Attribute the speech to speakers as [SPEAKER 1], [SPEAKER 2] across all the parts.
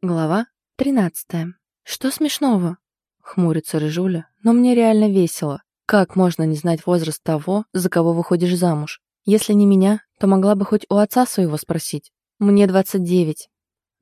[SPEAKER 1] Глава 13. Что смешного? Хмурится Рыжуля, но мне реально весело. Как можно не знать возраст того, за кого выходишь замуж? Если не меня, то могла бы хоть у отца своего спросить. Мне 29.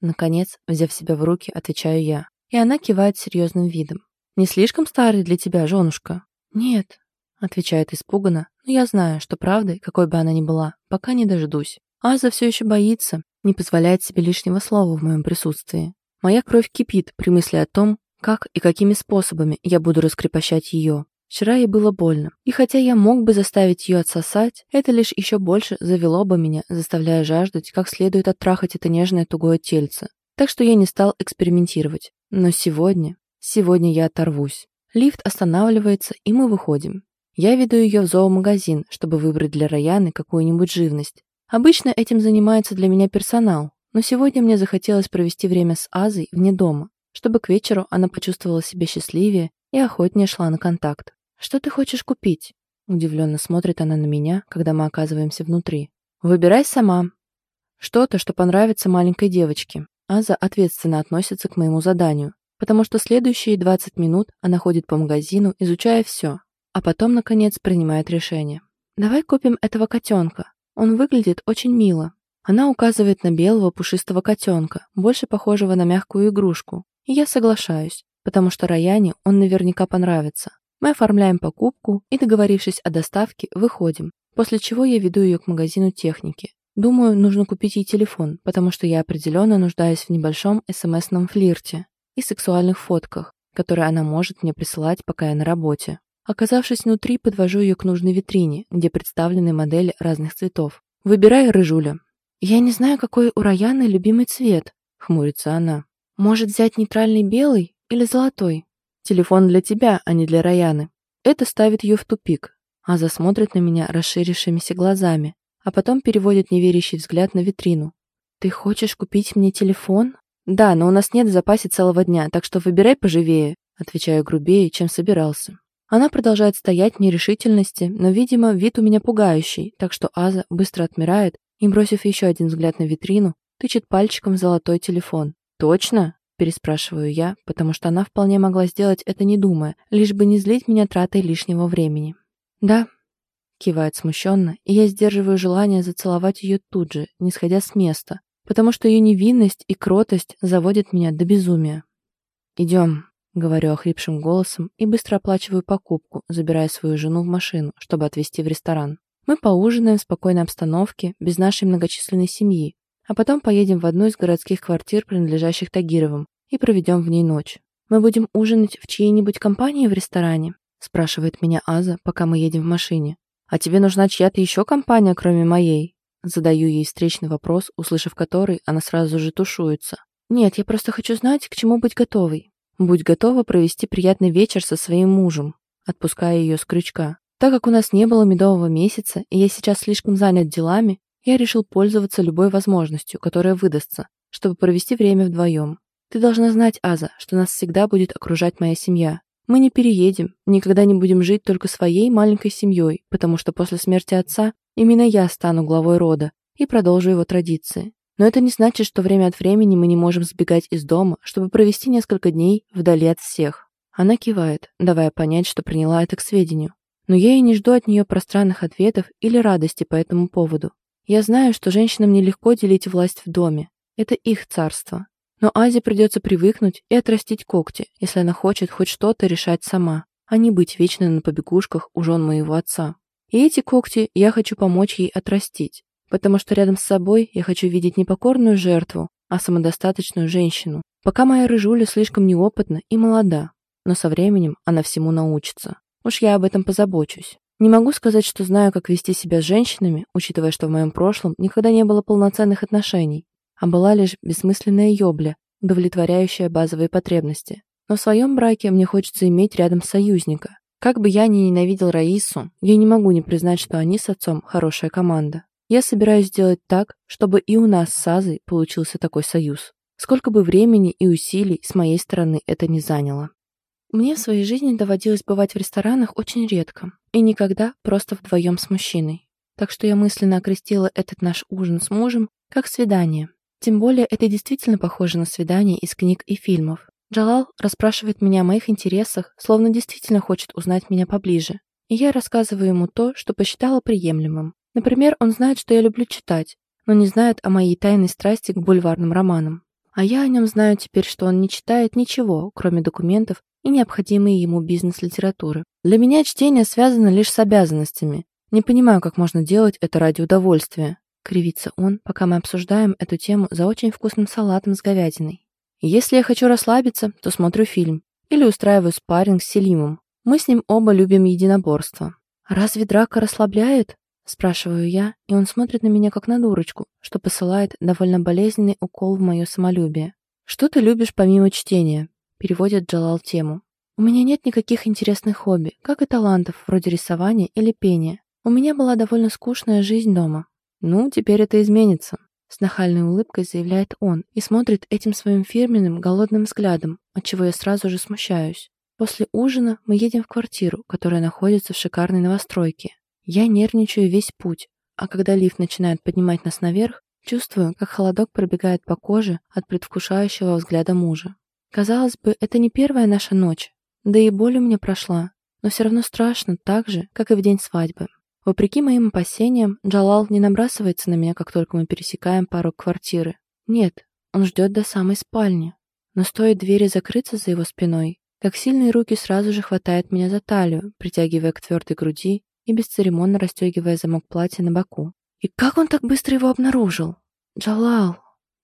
[SPEAKER 1] Наконец, взяв себя в руки, отвечаю я. И она кивает серьезным видом. Не слишком старый для тебя, женушка? Нет, отвечает испуганно, но я знаю, что правдой, какой бы она ни была, пока не дождусь. Аза все еще боится, не позволяет себе лишнего слова в моем присутствии. Моя кровь кипит при мысли о том, как и какими способами я буду раскрепощать ее. Вчера ей было больно, и хотя я мог бы заставить ее отсосать, это лишь еще больше завело бы меня, заставляя жаждать, как следует оттрахать это нежное тугое тельце. Так что я не стал экспериментировать. Но сегодня, сегодня я оторвусь. Лифт останавливается, и мы выходим. Я веду ее в зоомагазин, чтобы выбрать для Раяны какую-нибудь живность. Обычно этим занимается для меня персонал, но сегодня мне захотелось провести время с Азой вне дома, чтобы к вечеру она почувствовала себя счастливее и охотнее шла на контакт. «Что ты хочешь купить?» Удивленно смотрит она на меня, когда мы оказываемся внутри. «Выбирай сама. Что-то, что понравится маленькой девочке». Аза ответственно относится к моему заданию, потому что следующие 20 минут она ходит по магазину, изучая все, а потом, наконец, принимает решение. «Давай купим этого котенка. Он выглядит очень мило. Она указывает на белого пушистого котенка, больше похожего на мягкую игрушку. И я соглашаюсь, потому что Раяне он наверняка понравится. Мы оформляем покупку и, договорившись о доставке, выходим, после чего я веду ее к магазину техники. Думаю, нужно купить ей телефон, потому что я определенно нуждаюсь в небольшом смс-ном флирте и сексуальных фотках, которые она может мне присылать, пока я на работе. Оказавшись внутри, подвожу ее к нужной витрине, где представлены модели разных цветов. «Выбирай, рыжуля». «Я не знаю, какой у Раяны любимый цвет», — хмурится она. «Может взять нейтральный белый или золотой?» «Телефон для тебя, а не для Раяны». Это ставит ее в тупик. Аза смотрит на меня расширившимися глазами, а потом переводит неверящий взгляд на витрину. «Ты хочешь купить мне телефон?» «Да, но у нас нет в запасе целого дня, так что выбирай поживее», отвечаю грубее, чем собирался. Она продолжает стоять в нерешительности, но, видимо, вид у меня пугающий, так что Аза быстро отмирает и, бросив еще один взгляд на витрину, тычет пальчиком золотой телефон. «Точно?» – переспрашиваю я, потому что она вполне могла сделать это не думая, лишь бы не злить меня тратой лишнего времени. «Да», – кивает смущенно, и я сдерживаю желание зацеловать ее тут же, не сходя с места, потому что ее невинность и кротость заводят меня до безумия. «Идем», Говорю охрипшим голосом и быстро оплачиваю покупку, забирая свою жену в машину, чтобы отвезти в ресторан. Мы поужинаем в спокойной обстановке, без нашей многочисленной семьи, а потом поедем в одну из городских квартир, принадлежащих Тагировым, и проведем в ней ночь. «Мы будем ужинать в чьей-нибудь компании в ресторане?» спрашивает меня Аза, пока мы едем в машине. «А тебе нужна чья-то еще компания, кроме моей?» Задаю ей встречный вопрос, услышав который, она сразу же тушуется. «Нет, я просто хочу знать, к чему быть готовой». Будь готова провести приятный вечер со своим мужем, отпуская ее с крючка. Так как у нас не было медового месяца, и я сейчас слишком занят делами, я решил пользоваться любой возможностью, которая выдастся, чтобы провести время вдвоем. Ты должна знать, Аза, что нас всегда будет окружать моя семья. Мы не переедем, никогда не будем жить только своей маленькой семьей, потому что после смерти отца именно я стану главой рода и продолжу его традиции. Но это не значит, что время от времени мы не можем сбегать из дома, чтобы провести несколько дней вдали от всех. Она кивает, давая понять, что приняла это к сведению. Но я и не жду от нее пространных ответов или радости по этому поводу. Я знаю, что женщинам нелегко делить власть в доме. Это их царство. Но Азе придется привыкнуть и отрастить когти, если она хочет хоть что-то решать сама, а не быть вечно на побегушках у жен моего отца. И эти когти я хочу помочь ей отрастить потому что рядом с собой я хочу видеть не покорную жертву, а самодостаточную женщину. Пока моя рыжуля слишком неопытна и молода, но со временем она всему научится. Уж я об этом позабочусь. Не могу сказать, что знаю, как вести себя с женщинами, учитывая, что в моем прошлом никогда не было полноценных отношений, а была лишь бессмысленная ёбля, удовлетворяющая базовые потребности. Но в своем браке мне хочется иметь рядом союзника. Как бы я ни ненавидел Раису, я не могу не признать, что они с отцом хорошая команда. Я собираюсь сделать так, чтобы и у нас с Азой получился такой союз. Сколько бы времени и усилий с моей стороны это не заняло. Мне в своей жизни доводилось бывать в ресторанах очень редко. И никогда просто вдвоем с мужчиной. Так что я мысленно окрестила этот наш ужин с мужем как свидание. Тем более это действительно похоже на свидание из книг и фильмов. Джалал расспрашивает меня о моих интересах, словно действительно хочет узнать меня поближе. И я рассказываю ему то, что посчитала приемлемым. Например, он знает, что я люблю читать, но не знает о моей тайной страсти к бульварным романам. А я о нем знаю теперь, что он не читает ничего, кроме документов и необходимой ему бизнес-литературы. Для меня чтение связано лишь с обязанностями. Не понимаю, как можно делать это ради удовольствия. Кривится он, пока мы обсуждаем эту тему за очень вкусным салатом с говядиной. Если я хочу расслабиться, то смотрю фильм или устраиваю спарринг с Селимом. Мы с ним оба любим единоборство. «Разве драка расслабляет?» Спрашиваю я, и он смотрит на меня как на дурочку, что посылает довольно болезненный укол в мое самолюбие. «Что ты любишь помимо чтения?» Переводит Джалал тему. «У меня нет никаких интересных хобби, как и талантов, вроде рисования или пения. У меня была довольно скучная жизнь дома. Ну, теперь это изменится. С нахальной улыбкой заявляет он и смотрит этим своим фирменным голодным взглядом, от чего я сразу же смущаюсь. После ужина мы едем в квартиру, которая находится в шикарной новостройке. Я нервничаю весь путь, а когда лифт начинает поднимать нас наверх, чувствую, как холодок пробегает по коже от предвкушающего взгляда мужа. Казалось бы, это не первая наша ночь, да и боль у меня прошла, но все равно страшно так же, как и в день свадьбы. Вопреки моим опасениям, Джалал не набрасывается на меня, как только мы пересекаем порог квартиры. Нет, он ждет до самой спальни. Но стоит двери закрыться за его спиной, как сильные руки сразу же хватают меня за талию, притягивая к твердой груди и бесцеремонно расстегивая замок платья на боку. И как он так быстро его обнаружил? Джалал!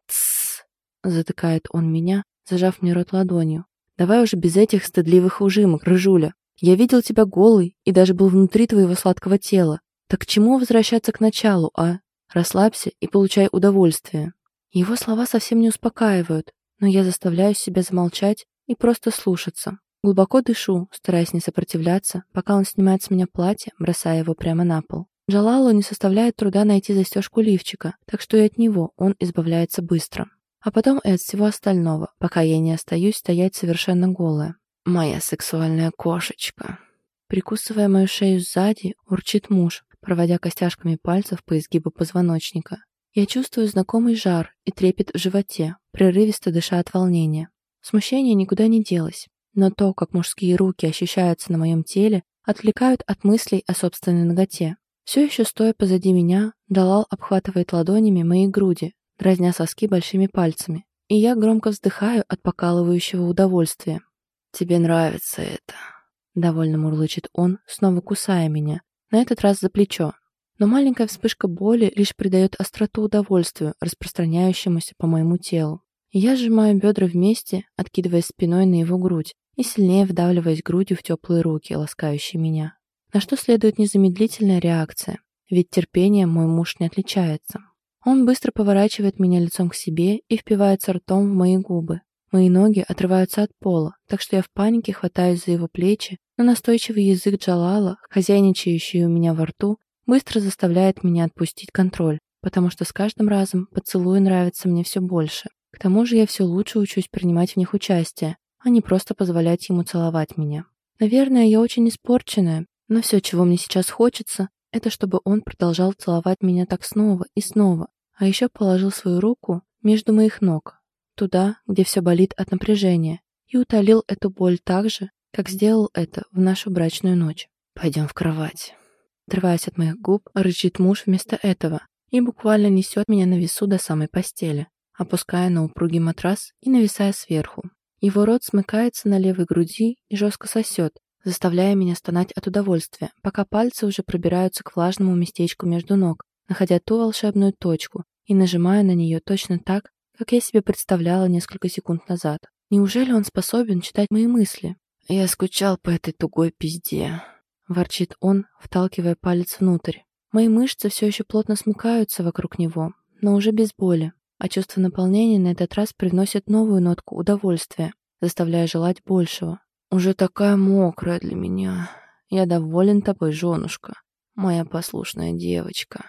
[SPEAKER 1] Тссс! Затыкает он меня, зажав мне рот ладонью. Давай уже без этих стыдливых ужимок, рыжуля. Я видел тебя голый и даже был внутри твоего сладкого тела. Так к чему возвращаться к началу, а? Расслабься и получай удовольствие. Его слова совсем не успокаивают, но я заставляю себя замолчать и просто слушаться. Глубоко дышу, стараясь не сопротивляться, пока он снимает с меня платье, бросая его прямо на пол. Джалалу не составляет труда найти застежку лифчика, так что и от него он избавляется быстро. А потом и от всего остального, пока я не остаюсь стоять совершенно голая. Моя сексуальная кошечка. Прикусывая мою шею сзади, урчит муж, проводя костяшками пальцев по изгибу позвоночника. Я чувствую знакомый жар и трепет в животе, прерывисто дыша от волнения. Смущение никуда не делось, но то, как мужские руки ощущаются на моем теле, отвлекают от мыслей о собственной ноготе. Все еще стоя позади меня, Далал обхватывает ладонями мои груди, дразня соски большими пальцами, и я громко вздыхаю от покалывающего удовольствия. «Тебе нравится это», — довольно мурлычет он, снова кусая меня, на этот раз за плечо. Но маленькая вспышка боли лишь придает остроту удовольствию, распространяющемуся по моему телу. я сжимаю бедра вместе, откидываясь спиной на его грудь и сильнее вдавливаясь грудью в теплые руки, ласкающие меня. На что следует незамедлительная реакция, ведь терпением мой муж не отличается. Он быстро поворачивает меня лицом к себе и впивается ртом в мои губы, Мои ноги отрываются от пола, так что я в панике хватаюсь за его плечи, но настойчивый язык Джалала, хозяйничающий у меня во рту, быстро заставляет меня отпустить контроль, потому что с каждым разом поцелуй нравится мне все больше. К тому же я все лучше учусь принимать в них участие, а не просто позволять ему целовать меня. Наверное, я очень испорченная, но все, чего мне сейчас хочется, это чтобы он продолжал целовать меня так снова и снова, а еще положил свою руку между моих ног, туда, где все болит от напряжения, и утолил эту боль так же, как сделал это в нашу брачную ночь. «Пойдем в кровать». Отрываясь от моих губ, рычит муж вместо этого и буквально несет меня на весу до самой постели, опуская на упругий матрас и нависая сверху. Его рот смыкается на левой груди и жестко сосет, заставляя меня стонать от удовольствия, пока пальцы уже пробираются к влажному местечку между ног, находя ту волшебную точку и нажимая на нее точно так, как я себе представляла несколько секунд назад. Неужели он способен читать мои мысли? Я скучал по этой тугой пизде. Ворчит он, вталкивая палец внутрь. Мои мышцы все еще плотно смыкаются вокруг него, но уже без боли, а чувство наполнения на этот раз приносит новую нотку удовольствия, заставляя желать большего. Уже такая мокрая для меня. Я доволен тобой, женушка, моя послушная девочка.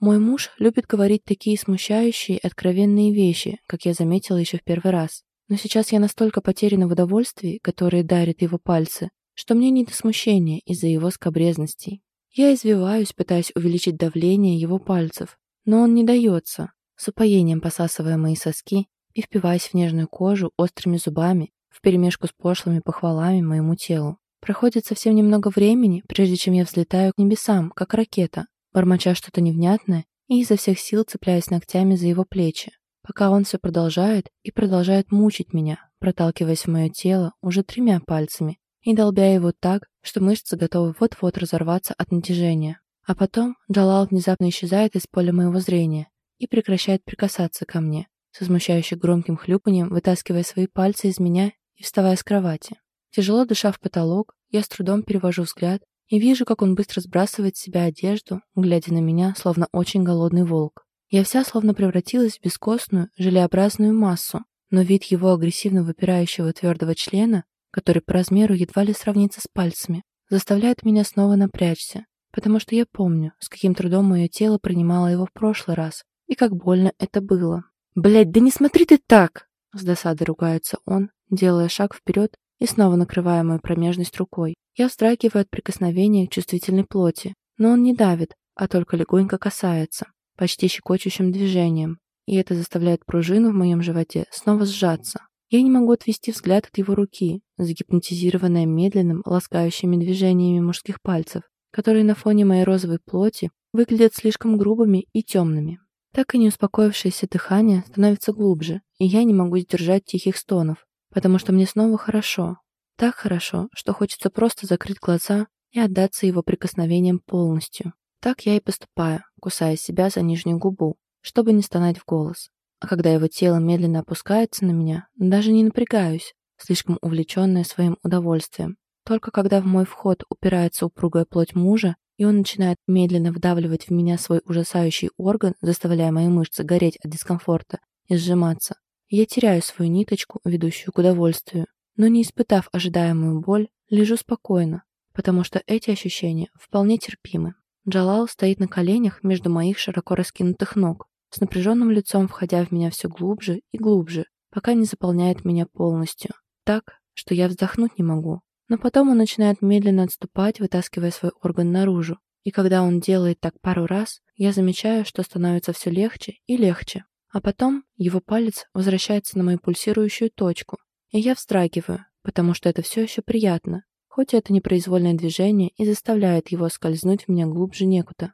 [SPEAKER 1] Мой муж любит говорить такие смущающие и откровенные вещи, как я заметила еще в первый раз. Но сейчас я настолько потеряна в удовольствии, которое дарит его пальцы, что мне не до смущения из-за его скобрезностей. Я извиваюсь, пытаясь увеличить давление его пальцев, но он не дается, с упоением посасывая мои соски и впиваясь в нежную кожу острыми зубами вперемешку с пошлыми похвалами моему телу. Проходит совсем немного времени, прежде чем я взлетаю к небесам, как ракета, бормоча что-то невнятное и изо всех сил цепляясь ногтями за его плечи, пока он все продолжает и продолжает мучить меня, проталкиваясь в мое тело уже тремя пальцами и долбя его так, что мышцы готовы вот-вот разорваться от натяжения. А потом Джалал внезапно исчезает из поля моего зрения и прекращает прикасаться ко мне, со смущающе громким хлюпанием вытаскивая свои пальцы из меня и вставая с кровати. Тяжело дыша в потолок, я с трудом перевожу взгляд и вижу, как он быстро сбрасывает с себя одежду, глядя на меня, словно очень голодный волк. Я вся словно превратилась в бескостную, желеобразную массу, но вид его агрессивно выпирающего твердого члена, который по размеру едва ли сравнится с пальцами, заставляет меня снова напрячься, потому что я помню, с каким трудом мое тело принимало его в прошлый раз, и как больно это было. «Блядь, да не смотри ты так!» С досадой ругается он, делая шаг вперед и снова накрывая мою промежность рукой. Я вздрагиваю от прикосновения к чувствительной плоти, но он не давит, а только легонько касается, почти щекочущим движением, и это заставляет пружину в моем животе снова сжаться. Я не могу отвести взгляд от его руки, загипнотизированная медленным, ласкающими движениями мужских пальцев, которые на фоне моей розовой плоти выглядят слишком грубыми и темными. Так и не успокоившееся дыхание становится глубже, и я не могу сдержать тихих стонов, потому что мне снова хорошо. Так хорошо, что хочется просто закрыть глаза и отдаться его прикосновениям полностью. Так я и поступаю, кусая себя за нижнюю губу, чтобы не стонать в голос. А когда его тело медленно опускается на меня, даже не напрягаюсь, слишком увлеченная своим удовольствием. Только когда в мой вход упирается упругая плоть мужа, и он начинает медленно вдавливать в меня свой ужасающий орган, заставляя мои мышцы гореть от дискомфорта и сжиматься, я теряю свою ниточку, ведущую к удовольствию. Но не испытав ожидаемую боль, лежу спокойно, потому что эти ощущения вполне терпимы. Джалал стоит на коленях между моих широко раскинутых ног, с напряженным лицом входя в меня все глубже и глубже, пока не заполняет меня полностью. Так, что я вздохнуть не могу. Но потом он начинает медленно отступать, вытаскивая свой орган наружу. И когда он делает так пару раз, я замечаю, что становится все легче и легче. А потом его палец возвращается на мою пульсирующую точку, и я вздрагиваю, потому что это все еще приятно, хоть это непроизвольное движение и заставляет его скользнуть в меня глубже некуда.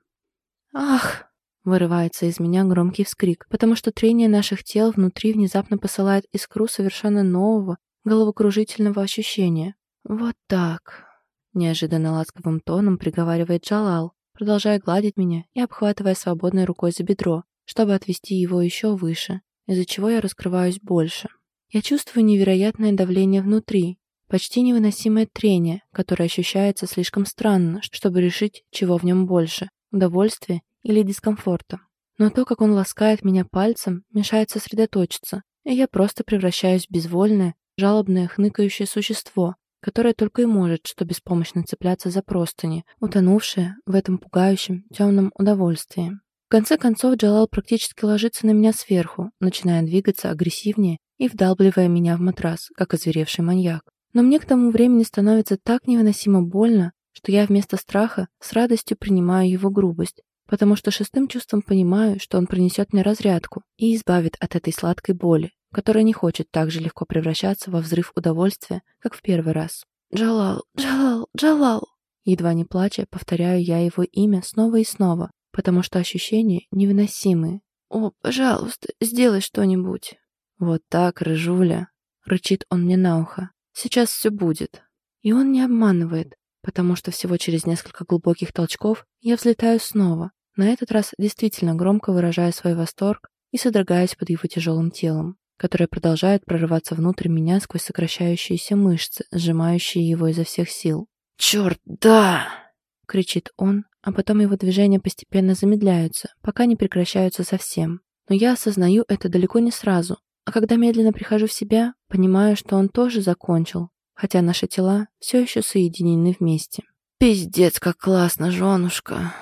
[SPEAKER 1] «Ах!» — вырывается из меня громкий вскрик, потому что трение наших тел внутри внезапно посылает искру совершенно нового, головокружительного ощущения. «Вот так!» — неожиданно ласковым тоном приговаривает Джалал, продолжая гладить меня и обхватывая свободной рукой за бедро, чтобы отвести его еще выше, из-за чего я раскрываюсь больше. Я чувствую невероятное давление внутри, почти невыносимое трение, которое ощущается слишком странно, чтобы решить, чего в нем больше – удовольствия или дискомфорта. Но то, как он ласкает меня пальцем, мешает сосредоточиться, и я просто превращаюсь в безвольное, жалобное, хныкающее существо, которое только и может что беспомощно цепляться за простыни, утонувшее в этом пугающем, темном удовольствии. В конце концов Джалал практически ложится на меня сверху, начиная двигаться агрессивнее и вдалбливая меня в матрас, как озверевший маньяк. Но мне к тому времени становится так невыносимо больно, что я вместо страха с радостью принимаю его грубость, потому что шестым чувством понимаю, что он принесет мне разрядку и избавит от этой сладкой боли, которая не хочет так же легко превращаться во взрыв удовольствия, как в первый раз. «Джалал! Джалал! Джалал!» Едва не плача, повторяю я его имя снова и снова, потому что ощущения невыносимые. «О, пожалуйста, сделай что-нибудь!» «Вот так, рыжуля!» — рычит он мне на ухо. «Сейчас все будет». И он не обманывает, потому что всего через несколько глубоких толчков я взлетаю снова, на этот раз действительно громко выражая свой восторг и содрогаясь под его тяжелым телом, которое продолжает прорываться внутрь меня сквозь сокращающиеся мышцы, сжимающие его изо всех сил. «Черт, да!» — кричит он, а потом его движения постепенно замедляются, пока не прекращаются совсем. Но я осознаю это далеко не сразу, а когда медленно прихожу в себя, понимаю, что он тоже закончил, хотя наши тела все еще соединены вместе. «Пиздец, как классно, женушка!»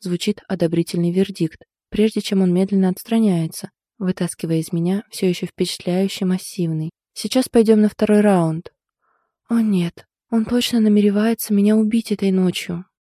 [SPEAKER 1] Звучит одобрительный вердикт, прежде чем он медленно отстраняется, вытаскивая из меня все еще впечатляющий массивный. «Сейчас пойдем на второй раунд». «О нет, он точно намеревается меня убить этой ночью».